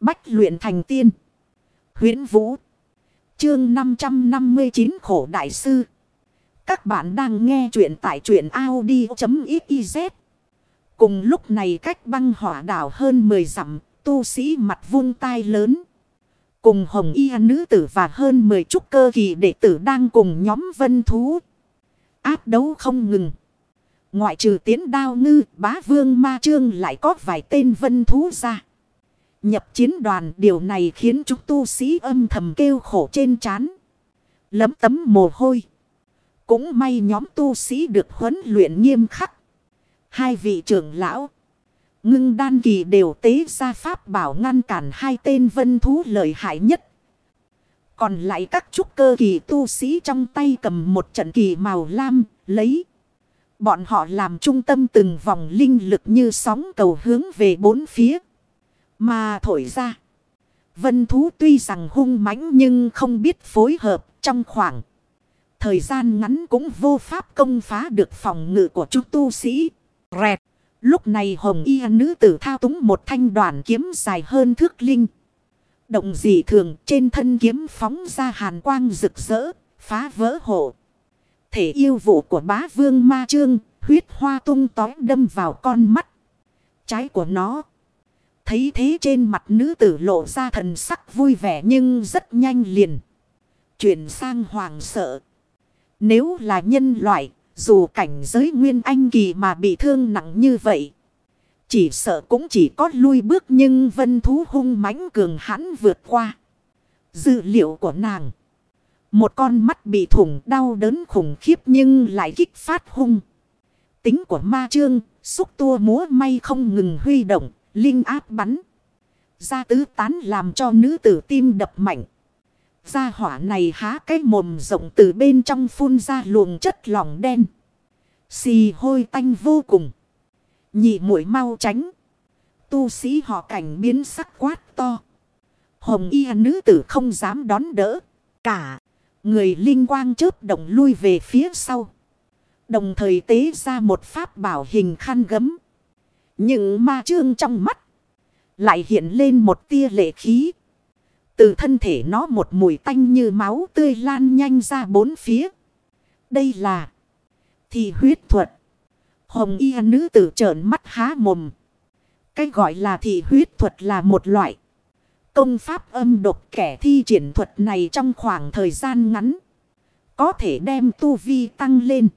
Bách luyện thành tiên. huyễn Vũ. Chương 559 khổ đại sư. Các bạn đang nghe truyện tại truyện Audi.xyz. Cùng lúc này cách băng hỏa đảo hơn 10 dặm, tu sĩ mặt vung tai lớn. Cùng hồng y nữ tử và hơn 10 trúc cơ kỳ đệ tử đang cùng nhóm vân thú. Áp đấu không ngừng. Ngoại trừ tiến đao ngư, bá vương ma trương lại có vài tên vân thú ra. Nhập chiến đoàn điều này khiến chúng tu sĩ âm thầm kêu khổ trên chán. Lấm tấm mồ hôi. Cũng may nhóm tu sĩ được huấn luyện nghiêm khắc. Hai vị trưởng lão. Ngưng đan kỳ đều tế ra pháp bảo ngăn cản hai tên vân thú lợi hại nhất. Còn lại các trúc cơ kỳ tu sĩ trong tay cầm một trận kỳ màu lam, lấy. Bọn họ làm trung tâm từng vòng linh lực như sóng cầu hướng về bốn phía. Mà thổi ra. Vân thú tuy rằng hung mãnh nhưng không biết phối hợp trong khoảng. Thời gian ngắn cũng vô pháp công phá được phòng ngự của chú tu sĩ. Rẹt. Lúc này hồng y nữ tử thao túng một thanh đoàn kiếm dài hơn thước linh. Động dị thường trên thân kiếm phóng ra hàn quang rực rỡ, phá vỡ hộ. Thể yêu vụ của bá vương ma trương, huyết hoa tung tói đâm vào con mắt. Trái của nó. Thấy thế trên mặt nữ tử lộ ra thần sắc vui vẻ nhưng rất nhanh liền. Chuyển sang hoàng sợ. Nếu là nhân loại, dù cảnh giới nguyên anh kỳ mà bị thương nặng như vậy. Chỉ sợ cũng chỉ có lui bước nhưng vân thú hung mãnh cường hãn vượt qua. Dự liệu của nàng. Một con mắt bị thủng đau đớn khủng khiếp nhưng lại kích phát hung. Tính của ma trương, xúc tua múa may không ngừng huy động, linh áp bắn. Ra tứ tán làm cho nữ tử tim đập mạnh. Gia hỏa này há cái mồm rộng từ bên trong phun ra luồng chất lỏng đen. Xì hôi tanh vô cùng. Nhị mũi mau tránh. Tu sĩ họ cảnh biến sắc quát to. Hồng y nữ tử không dám đón đỡ. Cả người linh quang chớp động lui về phía sau. Đồng thời tế ra một pháp bảo hình khăn gấm. Nhưng ma trương trong mắt. Lại hiện lên một tia lệ khí. Từ thân thể nó một mùi tanh như máu tươi lan nhanh ra bốn phía. Đây là thị huyết thuật. Hồng y nữ tử trợn mắt há mồm. Cái gọi là thị huyết thuật là một loại. Công pháp âm độc kẻ thi triển thuật này trong khoảng thời gian ngắn. Có thể đem tu vi tăng lên.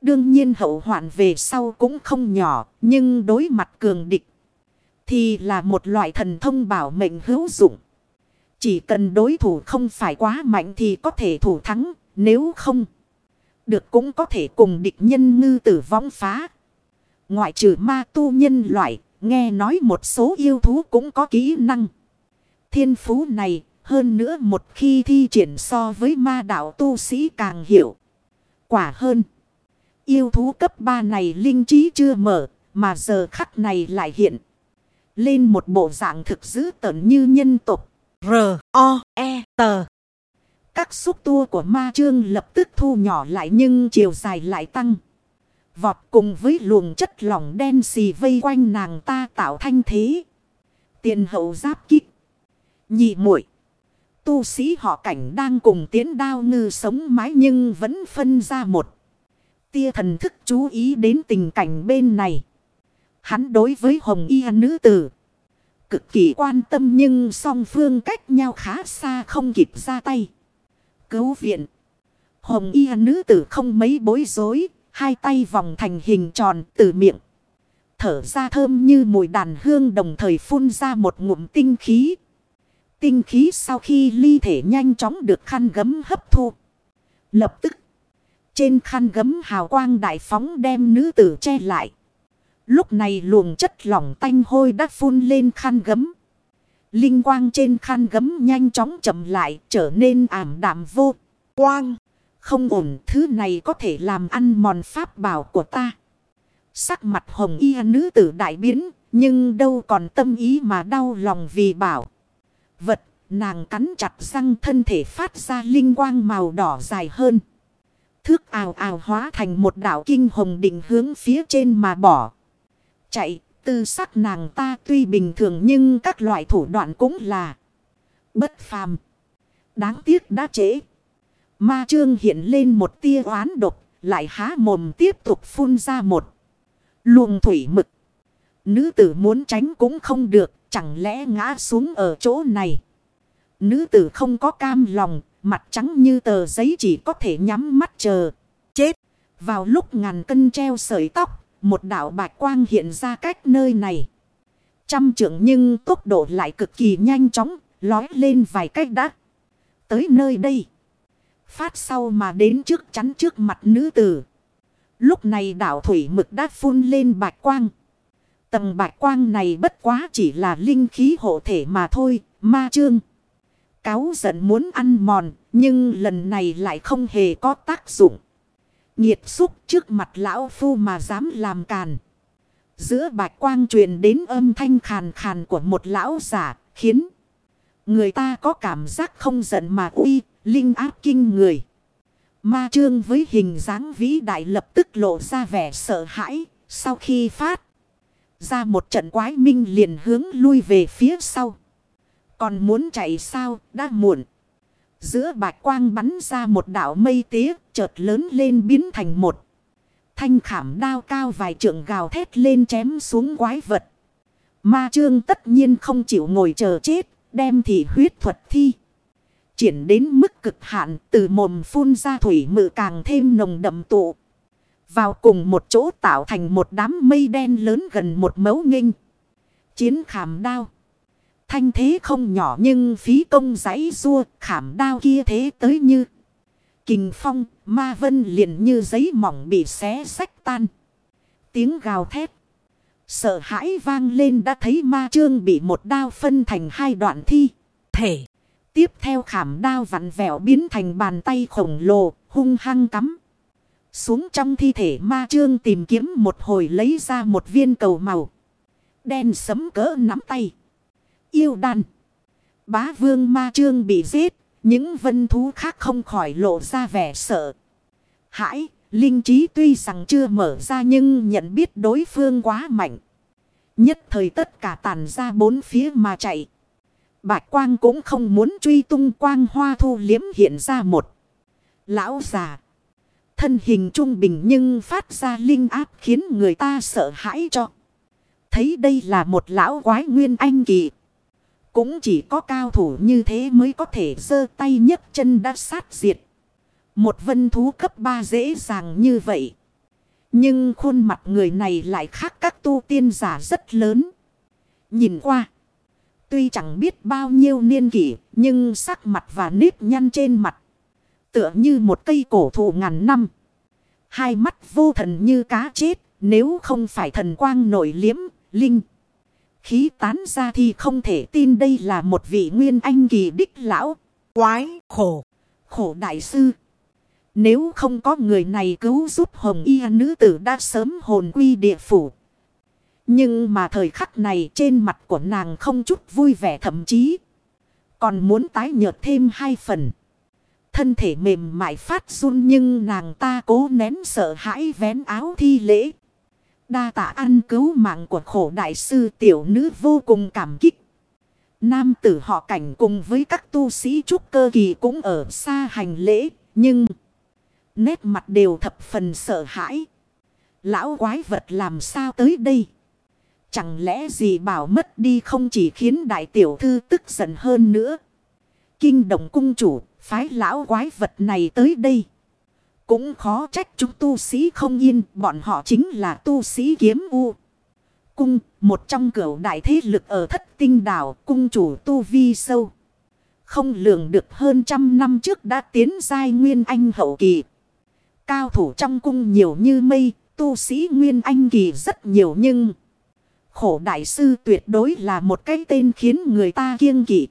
Đương nhiên hậu hoạn về sau cũng không nhỏ. Nhưng đối mặt cường địch. Thì là một loại thần thông bảo mệnh hữu dụng. Chỉ cần đối thủ không phải quá mạnh thì có thể thủ thắng. Nếu không được cũng có thể cùng địch nhân ngư tử vong phá. Ngoại trừ ma tu nhân loại, nghe nói một số yêu thú cũng có kỹ năng. Thiên phú này, hơn nữa một khi thi triển so với ma đạo tu sĩ càng hiểu. Quả hơn. Yêu thú cấp 3 này linh trí chưa mở, mà giờ khắc này lại hiện. Lên một bộ dạng thực dữ tợn như nhân tục. R-O-E-T các xúc tua của ma trương lập tức thu nhỏ lại nhưng chiều dài lại tăng. Vọt cùng với luồng chất lỏng đen xì vây quanh nàng ta tạo thanh thế. Tiền hậu giáp kích. Nhị muội Tu sĩ họ cảnh đang cùng tiến đao ngư sống mái nhưng vẫn phân ra một. Tia thần thức chú ý đến tình cảnh bên này. Hắn đối với hồng y nữ tử. Cực kỳ quan tâm nhưng song phương cách nhau khá xa không kịp ra tay cứu viện. Hồng y nữ tử không mấy bối rối, hai tay vòng thành hình tròn từ miệng. Thở ra thơm như mùi đàn hương đồng thời phun ra một ngụm tinh khí. Tinh khí sau khi ly thể nhanh chóng được khăn gấm hấp thu. Lập tức, trên khăn gấm hào quang đại phóng đem nữ tử che lại. Lúc này luồng chất lỏng tanh hôi đã phun lên khăn gấm. Linh quang trên khăn gấm nhanh chóng chậm lại, trở nên ảm đạm vô. Quang. Không ổn, thứ này có thể làm ăn mòn pháp bảo của ta. Sắc mặt hồng y nữ tử đại biến. Nhưng đâu còn tâm ý mà đau lòng vì bảo. Vật, nàng cắn chặt răng thân thể phát ra linh quang màu đỏ dài hơn. Thước ào ào hóa thành một đảo kinh hồng định hướng phía trên mà bỏ. Chạy Tư sắc nàng ta tuy bình thường nhưng các loại thủ đoạn cũng là bất phàm. Đáng tiếc đã trễ. Ma trương hiện lên một tia oán độc, lại há mồm tiếp tục phun ra một luồng thủy mực. Nữ tử muốn tránh cũng không được, chẳng lẽ ngã xuống ở chỗ này. Nữ tử không có cam lòng, mặt trắng như tờ giấy chỉ có thể nhắm mắt chờ. Chết! Vào lúc ngàn cân treo sợi tóc, một đạo bạch quang hiện ra cách nơi này. Trăm trưởng nhưng tốc độ lại cực kỳ nhanh chóng, lói lên vài cách đã. Tới nơi đây. Phát sau mà đến trước chắn trước mặt nữ tử. Lúc này đảo thủy mực đã phun lên bạch quang. Tầng bạch quang này bất quá chỉ là linh khí hộ thể mà thôi, ma trương. Cáo giận muốn ăn mòn, nhưng lần này lại không hề có tác dụng. Nhiệt xúc trước mặt lão phu mà dám làm càn. Giữa bạch quang truyền đến âm thanh khàn khàn của một lão giả, khiến người ta có cảm giác không giận mà uy, linh áp kinh người. Ma trương với hình dáng vĩ đại lập tức lộ ra vẻ sợ hãi, sau khi phát ra một trận quái minh liền hướng lui về phía sau. Còn muốn chạy sao, đã muộn. Giữa bạch quang bắn ra một đảo mây tía, chợt lớn lên biến thành một. Thanh khảm đao cao vài trượng gào thét lên chém xuống quái vật. Ma trương tất nhiên không chịu ngồi chờ chết, đem thị huyết thuật thi. Triển đến mức cực hạn từ mồm phun ra thủy mự càng thêm nồng đậm tụ. Vào cùng một chỗ tạo thành một đám mây đen lớn gần một mấu nghinh. Chiến khảm đao. Thanh thế không nhỏ nhưng phí công giấy rua khảm đao kia thế tới như. Kình phong, ma vân liền như giấy mỏng bị xé sách tan. Tiếng gào thét. Sợ hãi vang lên đã thấy ma trương bị một đao phân thành hai đoạn thi. Thể. Tiếp theo khảm đao vặn vẹo biến thành bàn tay khổng lồ, hung hăng cắm. Xuống trong thi thể ma trương tìm kiếm một hồi lấy ra một viên cầu màu. Đen sấm cỡ nắm tay. Yêu đàn. Bá vương ma trương bị giết. Những vân thú khác không khỏi lộ ra vẻ sợ. Hãi, linh trí tuy rằng chưa mở ra nhưng nhận biết đối phương quá mạnh. Nhất thời tất cả tàn ra bốn phía mà chạy. Bạch quang cũng không muốn truy tung quang hoa thu liếm hiện ra một. Lão già. Thân hình trung bình nhưng phát ra linh áp khiến người ta sợ hãi cho. Thấy đây là một lão quái nguyên anh kỳ. Cũng chỉ có cao thủ như thế mới có thể giơ tay nhấc chân đã sát diệt. Một vân thú cấp 3 dễ dàng như vậy. Nhưng khuôn mặt người này lại khác các tu tiên giả rất lớn. Nhìn qua. Tuy chẳng biết bao nhiêu niên kỷ. Nhưng sắc mặt và nếp nhăn trên mặt. Tựa như một cây cổ thụ ngàn năm. Hai mắt vô thần như cá chết. Nếu không phải thần quang nổi liếm. Linh. Khí tán ra thì không thể tin đây là một vị nguyên anh kỳ đích lão. Quái, khổ, khổ đại sư. Nếu không có người này cứu giúp hồng y nữ tử đã sớm hồn quy địa phủ. Nhưng mà thời khắc này trên mặt của nàng không chút vui vẻ thậm chí. Còn muốn tái nhợt thêm hai phần. Thân thể mềm mại phát run nhưng nàng ta cố nén sợ hãi vén áo thi lễ. Đa tạ ăn cứu mạng của khổ đại sư tiểu nữ vô cùng cảm kích. Nam tử họ cảnh cùng với các tu sĩ trúc cơ kỳ cũng ở xa hành lễ. Nhưng nét mặt đều thập phần sợ hãi. Lão quái vật làm sao tới đây? Chẳng lẽ gì bảo mất đi không chỉ khiến đại tiểu thư tức giận hơn nữa. Kinh động cung chủ, phái lão quái vật này tới đây. Cũng khó trách chúng tu sĩ không yên, bọn họ chính là tu sĩ kiếm u. Cung, một trong cửu đại thế lực ở thất tinh đảo, cung chủ tu vi sâu. Không lường được hơn trăm năm trước đã tiến giai nguyên anh hậu kỳ. Cao thủ trong cung nhiều như mây, tu sĩ nguyên anh kỳ rất nhiều nhưng... Khổ đại sư tuyệt đối là một cái tên khiến người ta kiêng kỵ.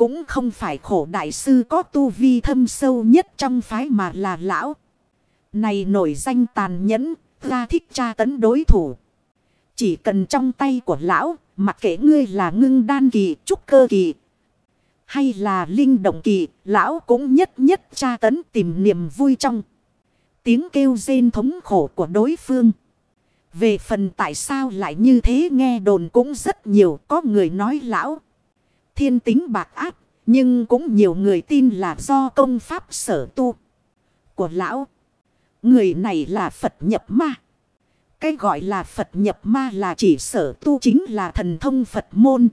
Cũng không phải khổ đại sư có tu vi thâm sâu nhất trong phái mà là lão. Này nổi danh tàn nhẫn, ra thích tra tấn đối thủ. Chỉ cần trong tay của lão, mặc kệ ngươi là ngưng đan kỳ, trúc cơ kỳ. Hay là linh động kỳ, lão cũng nhất nhất tra tấn tìm niềm vui trong. Tiếng kêu rên thống khổ của đối phương. Về phần tại sao lại như thế nghe đồn cũng rất nhiều. Có người nói lão. Thiên tính bạc áp. Nhưng cũng nhiều người tin là do công pháp sở tu. Của lão. Người này là Phật nhập ma. Cái gọi là Phật nhập ma là chỉ sở tu chính là thần thông Phật môn.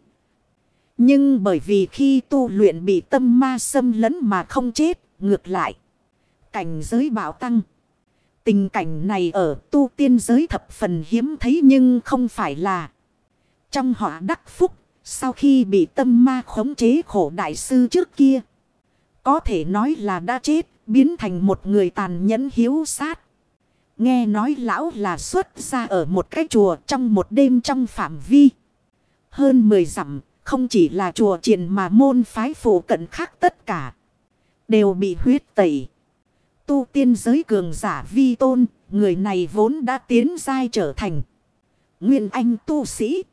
Nhưng bởi vì khi tu luyện bị tâm ma xâm lấn mà không chết, ngược lại. Cảnh giới bảo tăng. Tình cảnh này ở tu tiên giới thập phần hiếm thấy nhưng không phải là. Trong họ đắc phúc, sau khi bị tâm ma khống chế khổ đại sư trước kia. Có thể nói là đã chết, biến thành một người tàn nhẫn hiếu sát. Nghe nói lão là xuất ra ở một cái chùa trong một đêm trong phạm vi. Hơn 10 dặm, không chỉ là chùa triền mà môn phái phụ cận khác tất cả. Đều bị huyết tẩy. Tu tiên giới cường giả vi tôn, người này vốn đã tiến dai trở thành. Nguyên anh tu sĩ.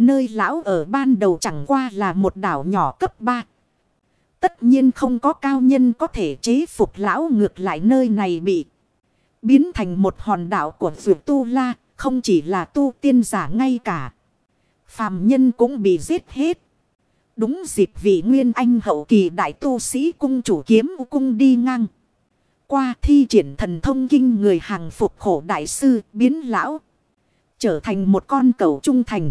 Nơi lão ở ban đầu chẳng qua là một đảo nhỏ cấp 3. Tất nhiên không có cao nhân có thể chế phục lão ngược lại nơi này bị biến thành một hòn đảo của vượt tu la, không chỉ là tu tiên giả ngay cả. Phàm nhân cũng bị giết hết. Đúng dịp vị nguyên anh hậu kỳ đại tu sĩ cung chủ kiếm cung đi ngang. Qua thi triển thần thông kinh người hàng phục khổ đại sư biến lão. Trở thành một con cầu trung thành.